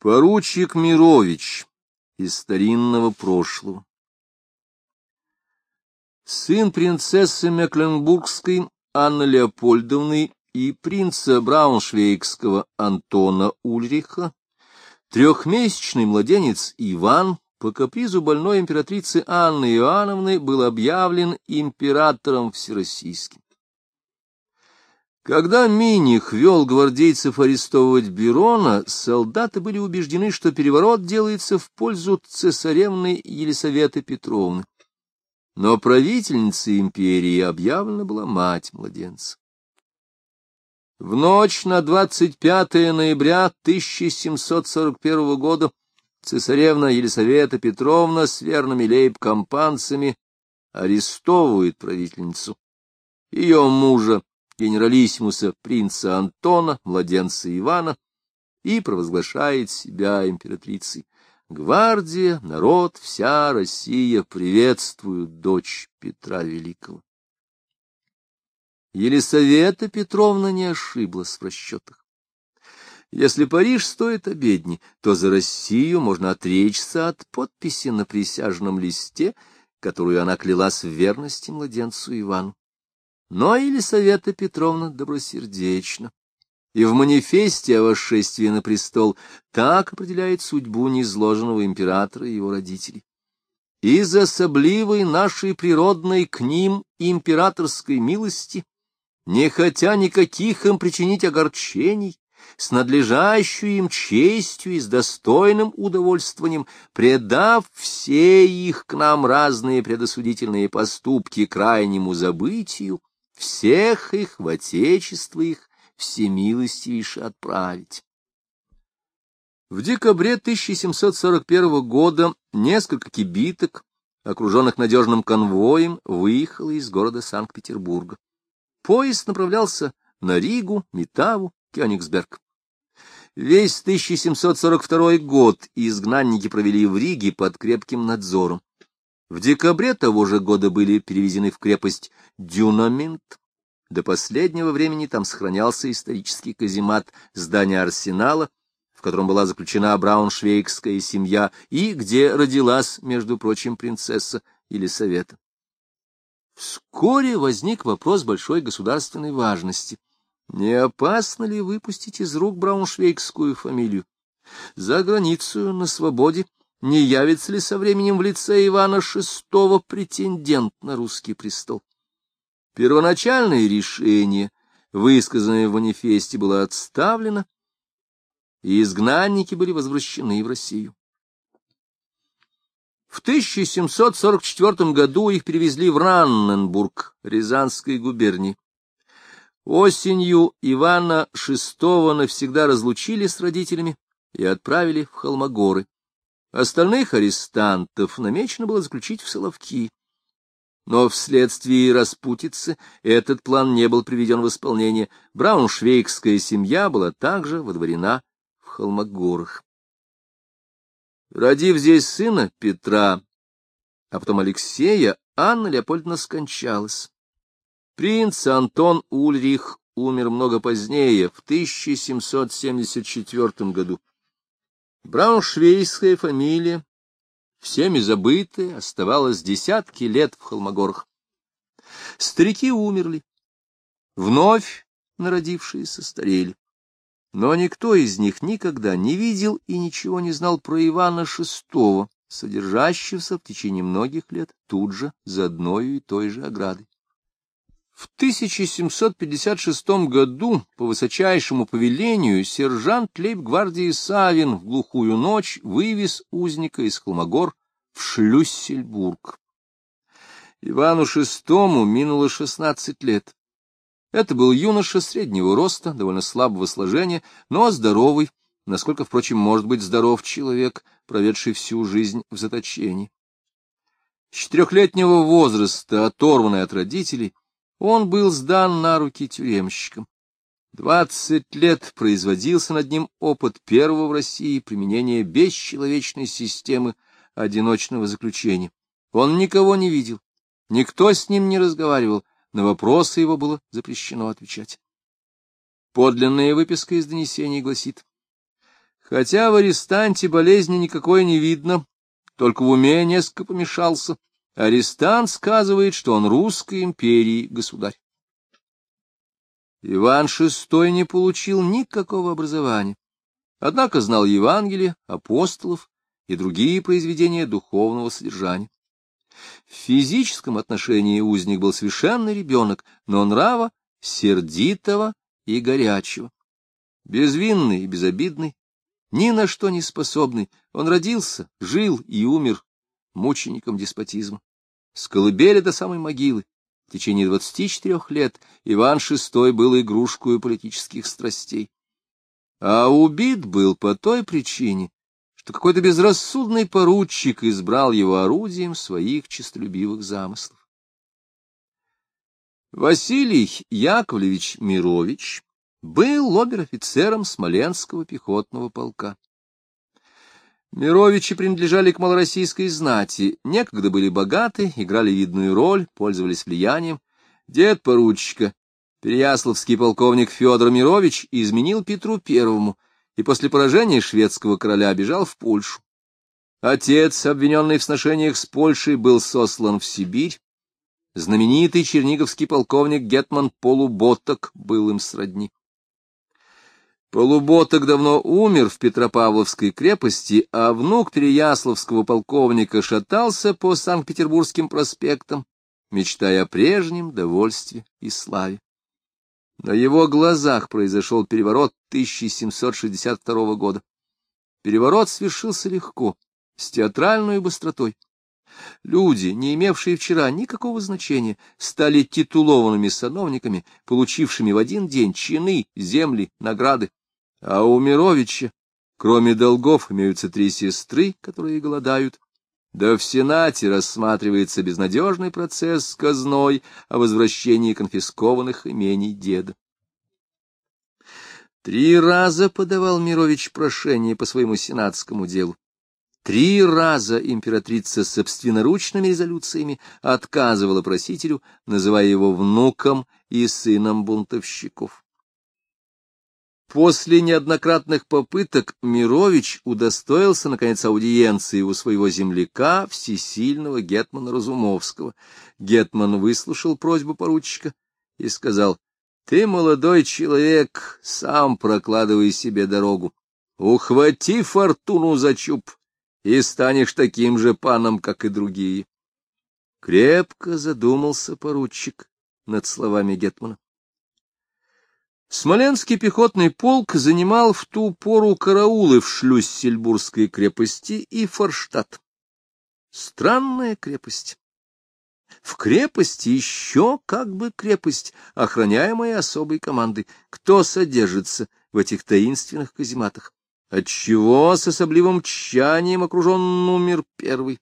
Поручик Мирович из старинного прошлого. Сын принцессы Мекленбургской Анны Леопольдовны и принца Брауншвейгского Антона Ульриха, трехмесячный младенец Иван по капризу больной императрицы Анны Иоанновны был объявлен императором всероссийским. Когда Миних вел гвардейцев арестовывать Берона, солдаты были убеждены, что переворот делается в пользу цесаревны Елисаветы Петровны. Но правительницей империи объявлена была мать младенца. В ночь на 25 ноября 1741 года цесаревна Елисавета Петровна с верными лейб-компанцами арестовывает правительницу. Ее мужа генералиссимуса принца Антона, младенца Ивана, и провозглашает себя императрицей. Гвардия, народ, вся Россия приветствуют дочь Петра Великого. Елисавета Петровна не ошиблась в расчетах. Если Париж стоит обедни, то за Россию можно отречься от подписи на присяжном листе, которую она клялась в верности младенцу Ивану. Но Елисавета Петровна добросердечна, и в манифесте о восшествии на престол так определяет судьбу незложенного императора и его родителей. Из особливой нашей природной к ним императорской милости, не хотя никаких им причинить огорчений, с надлежащей им честью и с достойным удовольствованием, предав все их к нам разные предосудительные поступки крайнему забытию, всех их в отечество их всемилостивейше отправить. В декабре 1741 года несколько кибиток, окруженных надежным конвоем, выехало из города Санкт-Петербурга. Поезд направлялся на Ригу, Метаву, Кёнигсберг. Весь 1742 год изгнанники провели в Риге под крепким надзором. В декабре того же года были перевезены в крепость Дюнаминт. До последнего времени там сохранялся исторический каземат здания арсенала, в котором была заключена брауншвейгская семья и где родилась, между прочим, принцесса Елисавета. Вскоре возник вопрос большой государственной важности. Не опасно ли выпустить из рук брауншвейгскую фамилию? За границу, на свободе, не явится ли со временем в лице Ивана VI претендент на русский престол. Первоначальное решение, высказанное в манифесте, было отставлено, и изгнанники были возвращены в Россию. В 1744 году их перевезли в Ранненбург, Рязанской губернии. Осенью Ивана VI навсегда разлучили с родителями и отправили в Холмогоры. Остальных арестантов намечено было заключить в Соловки. Но вследствие распутицы этот план не был приведен в исполнение. Брауншвейгская семья была также водворена в Холмогорах. Родив здесь сына Петра, а потом Алексея, Анна Леопольдовна скончалась. Принц Антон Ульрих умер много позднее, в 1774 году. Брауншвейгская фамилия, всеми забытая, оставалась десятки лет в Холмогорах. Старики умерли, вновь народившиеся старели. Но никто из них никогда не видел и ничего не знал про Ивана VI, содержащегося в течение многих лет тут же за одной и той же оградой. В 1756 году по высочайшему повелению сержант лейб-гвардии Савин в глухую ночь вывез узника из Холмогор в Шлюссельбург. Ивану VI минуло 16 лет. Это был юноша среднего роста, довольно слабого сложения, но здоровый, насколько, впрочем, может быть здоров человек, проведший всю жизнь в заточении. С четырехлетнего возраста, оторванный от родителей, он был сдан на руки тюремщикам. Двадцать лет производился над ним опыт первого в России применения бесчеловечной системы одиночного заключения. Он никого не видел, никто с ним не разговаривал, на вопросы его было запрещено отвечать. Подлинная выписка из донесений гласит, Хотя в арестанте болезни никакой не видно, только в уме несколько помешался, арестант сказывает, что он русской империи государь. Иван VI не получил никакого образования, однако знал Евангелие, апостолов и другие произведения духовного содержания. В физическом отношении узник был совершенно ребенок, но нрава сердитого и горячего. Безвинный и безобидный, ни на что не способный, он родился, жил и умер мучеником деспотизма. С колыбели до самой могилы, в течение двадцати четырех лет, Иван VI был игрушкой политических страстей. А убит был по той причине, что какой-то безрассудный поручик избрал его орудием своих честолюбивых замыслов. Василий Яковлевич Мирович был обер-офицером Смоленского пехотного полка. Мировичи принадлежали к малороссийской знати, некогда были богаты, играли видную роль, пользовались влиянием. Дед поручика, переяславский полковник Федор Мирович, изменил Петру Первому и после поражения шведского короля бежал в Польшу. Отец, обвиненный в сношениях с Польшей, был сослан в Сибирь. Знаменитый черниговский полковник Гетман Полуботок был им сродни. Полуботок давно умер в Петропавловской крепости, а внук переяславского полковника шатался по Санкт-Петербургским проспектам, мечтая о прежнем довольстве и славе. На его глазах произошел переворот 1762 года. Переворот свершился легко, с театральной быстротой. Люди, не имевшие вчера никакого значения, стали титулованными сановниками, получившими в один день чины, земли, награды. А у Мировича, кроме долгов, имеются три сестры, которые голодают. Да в Сенате рассматривается безнадежный процесс с казной о возвращении конфискованных имений деда. Три раза подавал Мирович прошение по своему сенатскому делу. Три раза императрица собственноручными резолюциями отказывала просителю, называя его внуком и сыном бунтовщиков. После неоднократных попыток Мирович удостоился, наконец, аудиенции у своего земляка, всесильного Гетмана Разумовского. Гетман выслушал просьбу поручика и сказал, — Ты, молодой человек, сам прокладывай себе дорогу. Ухвати фортуну за чуб, и станешь таким же паном, как и другие. Крепко задумался поручик над словами Гетмана. Смоленский пехотный полк занимал в ту пору караулы в Шлюссельбургской крепости и Форштадт. Странная крепость. В крепости еще как бы крепость, охраняемая особой командой. Кто содержится в этих таинственных казематах? Отчего с особливым тщанием окружен номер первый?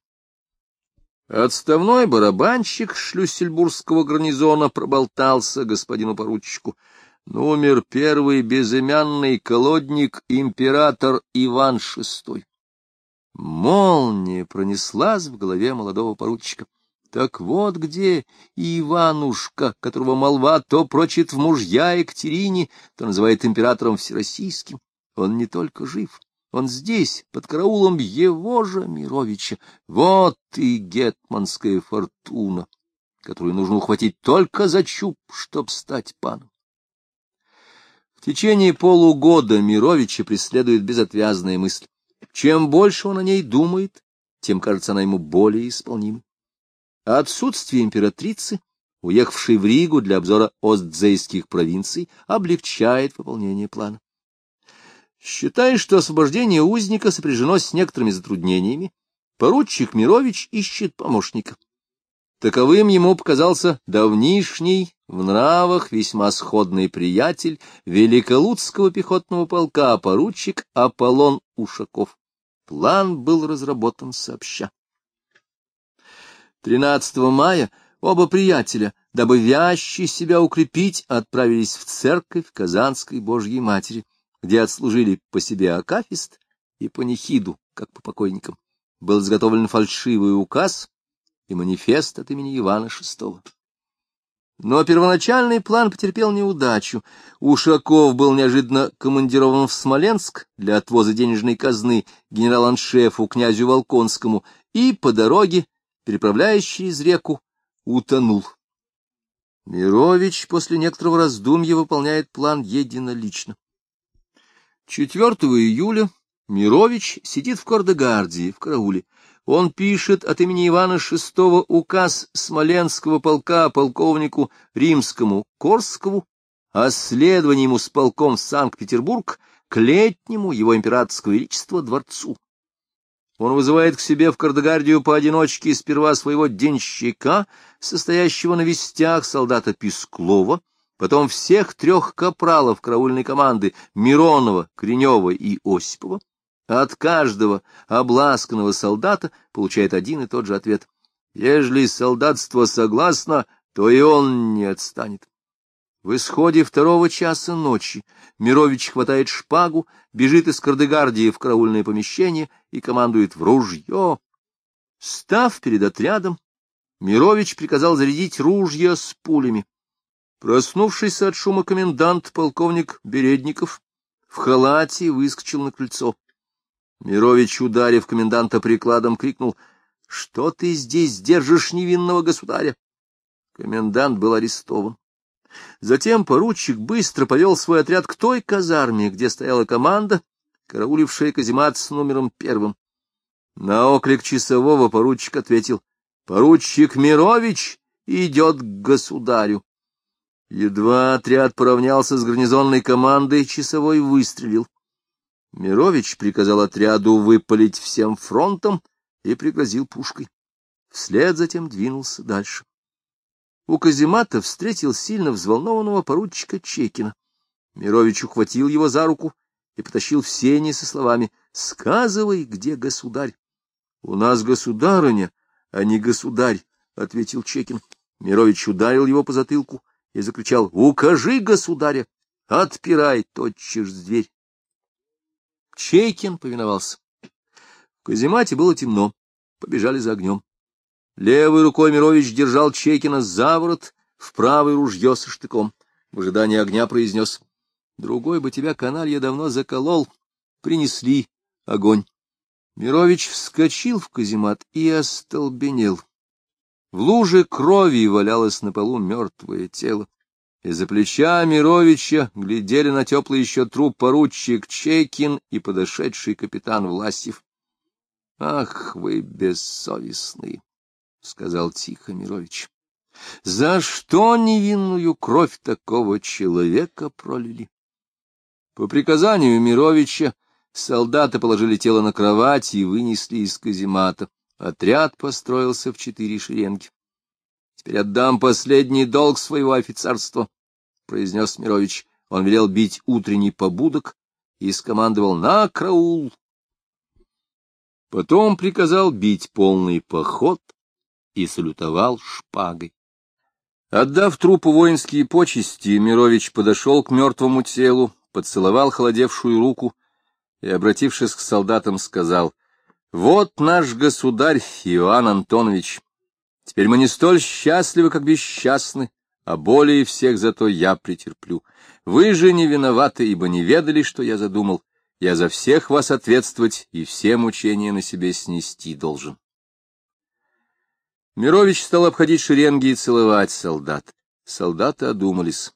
Отставной барабанщик шлюссельбургского гарнизона проболтался господину поручику — Номер первый безымянный колодник император Иван VI. Молния пронеслась в голове молодого поручика. Так вот где Иванушка, которого молва то прочит в мужья Екатерине, то называет императором всероссийским. Он не только жив, он здесь, под караулом его же Мировича. Вот и гетманская фортуна, которую нужно ухватить только за чуб, чтоб стать паном. Течение полугода Мировича преследует безотвязная мысль. Чем больше он о ней думает, тем кажется она ему более исполнимой. Отсутствие императрицы, уехавшей в Ригу для обзора остзейских провинций, облегчает выполнение плана. Считая, что освобождение узника сопряжено с некоторыми затруднениями, поручик Мирович ищет помощника. Таковым ему показался давнишний, в нравах весьма сходный приятель Великолудского пехотного полка, поручик Аполлон Ушаков. План был разработан сообща. 13 мая оба приятеля, дабы вяще себя укрепить, отправились в церковь Казанской Божьей Матери, где отслужили по себе акафист и панихиду, как по покойникам. Был изготовлен фальшивый указ, и манифест от имени Ивана VI. Но первоначальный план потерпел неудачу. Ушаков был неожиданно командирован в Смоленск для отвоза денежной казны генерал-аншефу князю Волконскому и по дороге, переправляясь через реку, утонул. Мирович после некоторого раздумья выполняет план единолично. 4 июля Мирович сидит в Кордегардии, в карауле. Он пишет от имени Ивана VI указ Смоленского полка полковнику Римскому Корскову о следовании ему с полком в Санкт-Петербург к летнему его императорского величества дворцу. Он вызывает к себе в Кардегардию поодиночке сперва своего денщика, состоящего на вестях солдата Песклова, потом всех трех капралов караульной команды Миронова, Кренева и Осипова. От каждого обласканного солдата получает один и тот же ответ. Ежели солдатство согласно, то и он не отстанет. В исходе второго часа ночи Мирович хватает шпагу, бежит из Кардегардии в караульное помещение и командует в ружье. Став перед отрядом, Мирович приказал зарядить ружья с пулями. Проснувшись от шума комендант, полковник Бередников, в халате выскочил на крыльцо. Мирович, ударив коменданта прикладом, крикнул, — Что ты здесь держишь невинного государя? Комендант был арестован. Затем поручик быстро повел свой отряд к той казарме, где стояла команда, караулившая каземат с номером первым. На оклик часового поручик ответил, — Поручик Мирович идет к государю. Едва отряд поравнялся с гарнизонной командой, часовой выстрелил. Мирович приказал отряду выпалить всем фронтом и пригрозил пушкой. Вслед затем двинулся дальше. У каземата встретил сильно взволнованного поручика Чекина. Мирович ухватил его за руку и потащил в сени со словами «Сказывай, где государь?» «У нас государыня, а не государь», — ответил Чекин. Мирович ударил его по затылку и закричал «Укажи, государя! Отпирай тотчас дверь!» Чейкин повиновался. В каземате было темно, побежали за огнем. Левой рукой Мирович держал Чейкина за ворот, в правой ружье со штыком. В ожидании огня произнес «Другой бы тебя, каналья, давно заколол. Принесли огонь». Мирович вскочил в каземат и остолбенел. В луже крови валялось на полу мертвое тело. Из-за плеча Мировича глядели на теплый еще труп поручик Чекин и подошедший капитан Власьев. — Ах вы бессовестные! — сказал тихо Мирович. — За что невинную кровь такого человека пролили? По приказанию Мировича солдаты положили тело на кровать и вынесли из каземата. Отряд построился в четыре шеренги. — Теперь отдам последний долг своего офицерства, — произнес Мирович. Он велел бить утренний побудок и скомандовал «На краул!». Потом приказал бить полный поход и салютовал шпагой. Отдав трупу воинские почести, Мирович подошел к мертвому телу, поцеловал холодевшую руку и, обратившись к солдатам, сказал — вот наш государь Иоанн Антонович. Теперь мы не столь счастливы, как бесчастны, а более всех зато я претерплю. Вы же не виноваты, ибо не ведали, что я задумал. Я за всех вас ответствовать и все мучения на себе снести должен. Мирович стал обходить шеренги и целовать солдат. Солдаты одумались.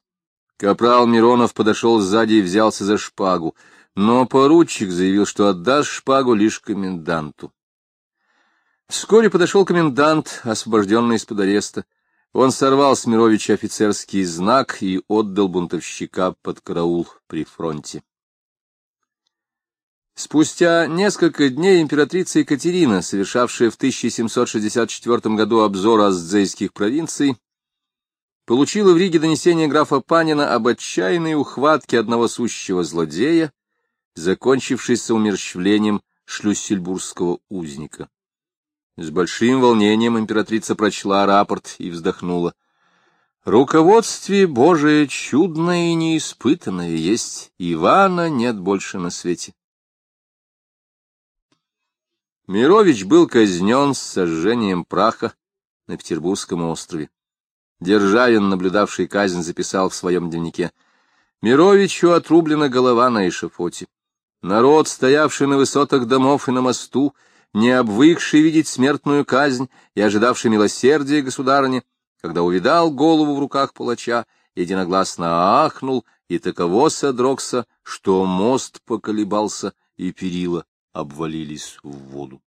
Капрал Миронов подошел сзади и взялся за шпагу но поручик заявил, что отдаст шпагу лишь коменданту. Вскоре подошел комендант, освобожденный из-под ареста. Он сорвал с Мировича офицерский знак и отдал бунтовщика под караул при фронте. Спустя несколько дней императрица Екатерина, совершавшая в 1764 году обзор аздзейских провинций, получила в Риге донесение графа Панина об отчаянной ухватке одного сущего злодея, закончившийся умерщвлением шлюссельбургского узника. С большим волнением императрица прочла рапорт и вздохнула. Руководстве Божие чудное и неиспытанное есть, Ивана нет больше на свете. Мирович был казнен с сожжением праха на Петербургском острове. Державин, наблюдавший казнь, записал в своем дневнике. Мировичу отрублена голова на эшафоте. Народ, стоявший на высотах домов и на мосту, не обвыкший видеть смертную казнь и ожидавший милосердия государыни, когда увидал голову в руках палача, единогласно ахнул и таково содрогся, что мост поколебался и перила обвалились в воду.